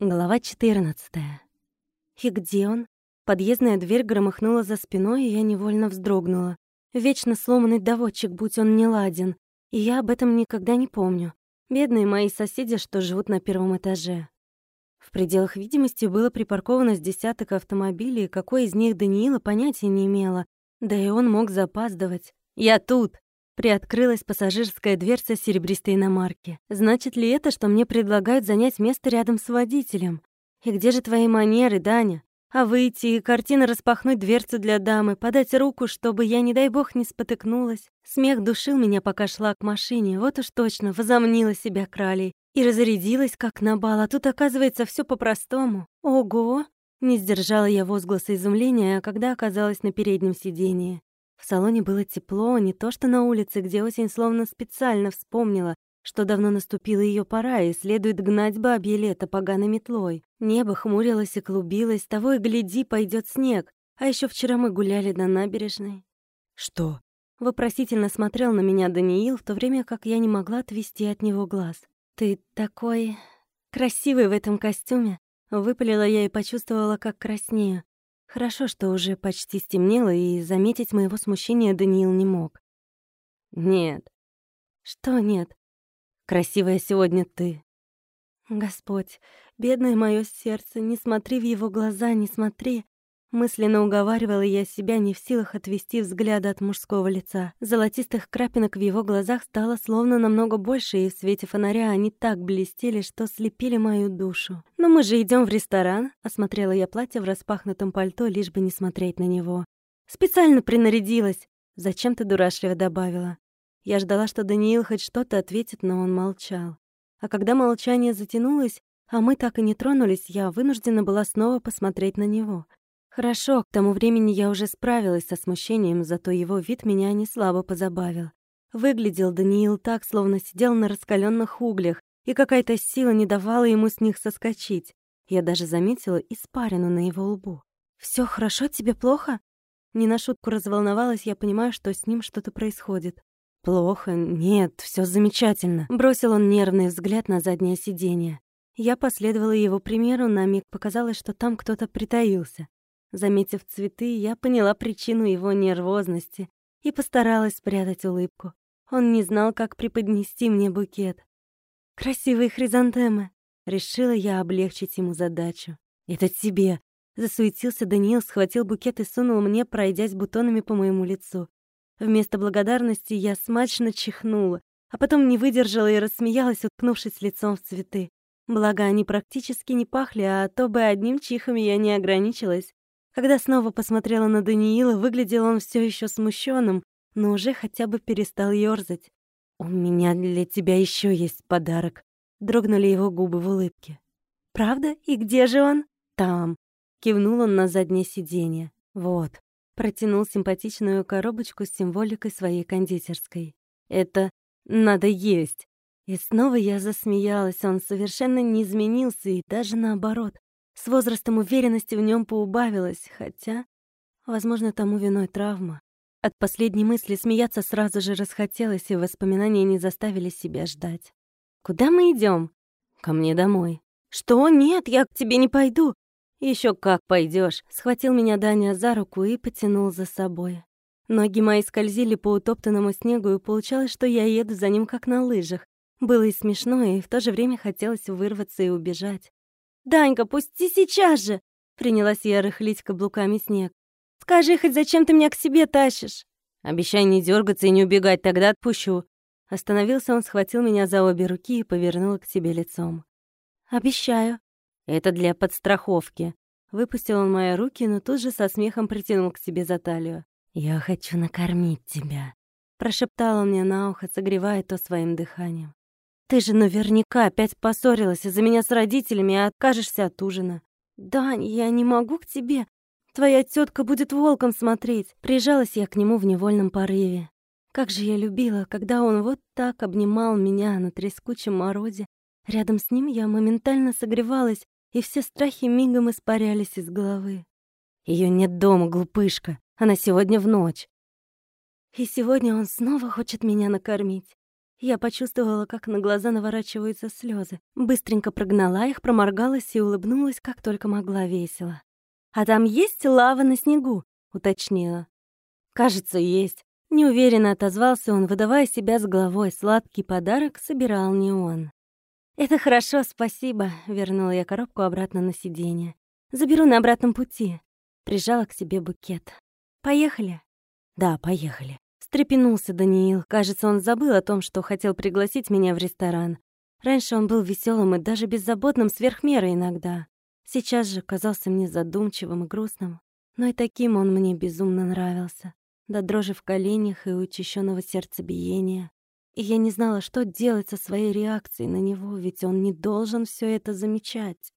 Глава 14. И где он? Подъездная дверь громыхнула за спиной, и я невольно вздрогнула. Вечно сломанный доводчик, будь он не ладен. И я об этом никогда не помню. Бедные мои соседи, что живут на первом этаже. В пределах видимости было припарковано с десяток автомобилей, какой из них Даниила понятия не имела. Да и он мог запаздывать. «Я тут!» Приоткрылась пассажирская дверца серебристой иномарки. Значит ли это, что мне предлагают занять место рядом с водителем? И где же твои манеры, Даня? А выйти и картина распахнуть дверцу для дамы, подать руку, чтобы я, не дай бог, не спотыкнулась. Смех душил меня, пока шла к машине. Вот уж точно, возомнила себя кралей. И разрядилась, как на бал, а тут, оказывается, все по-простому. Ого! Не сдержала я возгласа изумления, когда оказалась на переднем сидении. В салоне было тепло, не то что на улице, где осень словно специально вспомнила, что давно наступила ее пора, и следует гнать бабье лето поганой метлой. Небо хмурилось и клубилось, того и гляди, пойдет снег. А еще вчера мы гуляли на набережной. «Что?» — вопросительно смотрел на меня Даниил, в то время как я не могла отвести от него глаз. «Ты такой... красивый в этом костюме!» Выпалила я и почувствовала, как краснею. Хорошо, что уже почти стемнело, и заметить моего смущения Даниил не мог. «Нет». «Что нет?» «Красивая сегодня ты». «Господь, бедное мое сердце, не смотри в его глаза, не смотри. Мысленно уговаривала я себя не в силах отвести взгляда от мужского лица. Золотистых крапинок в его глазах стало словно намного больше, и в свете фонаря они так блестели, что слепили мою душу. «Но мы же идем в ресторан», — осмотрела я платье в распахнутом пальто, лишь бы не смотреть на него. «Специально принарядилась», — зачем ты дурашливо добавила. Я ждала, что Даниил хоть что-то ответит, но он молчал. А когда молчание затянулось, а мы так и не тронулись, я вынуждена была снова посмотреть на него — Хорошо, к тому времени я уже справилась со смущением, зато его вид меня не слабо позабавил. Выглядел Даниил так, словно сидел на раскаленных углях, и какая-то сила не давала ему с них соскочить. Я даже заметила испарину на его лбу. Все хорошо, тебе плохо?» Не на шутку разволновалась, я понимаю, что с ним что-то происходит. «Плохо? Нет, все замечательно», — бросил он нервный взгляд на заднее сиденье. Я последовала его примеру, на миг показалось, что там кто-то притаился. Заметив цветы, я поняла причину его нервозности и постаралась спрятать улыбку. Он не знал, как преподнести мне букет. «Красивые хризантемы!» Решила я облегчить ему задачу. «Это тебе!» Засуетился Даниил, схватил букет и сунул мне, пройдясь бутонами по моему лицу. Вместо благодарности я смачно чихнула, а потом не выдержала и рассмеялась, уткнувшись лицом в цветы. Благо, они практически не пахли, а то бы одним чихом я не ограничилась. Когда снова посмотрела на Даниила, выглядел он все еще смущенным, но уже хотя бы перестал ёрзать. «У меня для тебя еще есть подарок», — дрогнули его губы в улыбке. «Правда? И где же он?» «Там», — кивнул он на заднее сиденье. «Вот», — протянул симпатичную коробочку с символикой своей кондитерской. «Это надо есть». И снова я засмеялась, он совершенно не изменился и даже наоборот. С возрастом уверенности в нем поубавилось, хотя, возможно, тому виной травма. От последней мысли смеяться сразу же расхотелось, и воспоминания не заставили себя ждать. «Куда мы идем? «Ко мне домой». «Что? Нет, я к тебе не пойду». Еще как пойдешь. схватил меня Даня за руку и потянул за собой. Ноги мои скользили по утоптанному снегу, и получалось, что я еду за ним как на лыжах. Было и смешно, и в то же время хотелось вырваться и убежать. «Данька, пусти сейчас же!» Принялась я рыхлить каблуками снег. «Скажи хоть, зачем ты меня к себе тащишь?» «Обещай не дергаться и не убегать, тогда отпущу». Остановился он, схватил меня за обе руки и повернул к себе лицом. «Обещаю». «Это для подстраховки». Выпустил он мои руки, но тут же со смехом притянул к себе за талию. «Я хочу накормить тебя», — прошептал он мне на ухо, согревая то своим дыханием. Ты же наверняка опять поссорилась из-за меня с родителями и откажешься от ужина. Дань, я не могу к тебе. Твоя тетка будет волком смотреть. Прижалась я к нему в невольном порыве. Как же я любила, когда он вот так обнимал меня на трескучем морозе. Рядом с ним я моментально согревалась, и все страхи мигом испарялись из головы. Ее нет дома, глупышка. Она сегодня в ночь. И сегодня он снова хочет меня накормить. Я почувствовала, как на глаза наворачиваются слезы. Быстренько прогнала их, проморгалась и улыбнулась, как только могла весело. «А там есть лава на снегу?» — уточнила. «Кажется, есть». Неуверенно отозвался он, выдавая себя с головой. Сладкий подарок собирал не он. «Это хорошо, спасибо», — вернула я коробку обратно на сиденье. «Заберу на обратном пути». Прижала к себе букет. «Поехали?» «Да, поехали». Встрепенулся Даниил. Кажется, он забыл о том, что хотел пригласить меня в ресторан. Раньше он был веселым и даже беззаботным сверх меры иногда. Сейчас же казался мне задумчивым и грустным. Но и таким он мне безумно нравился. До дрожи в коленях и учащенного сердцебиения. И я не знала, что делать со своей реакцией на него, ведь он не должен все это замечать.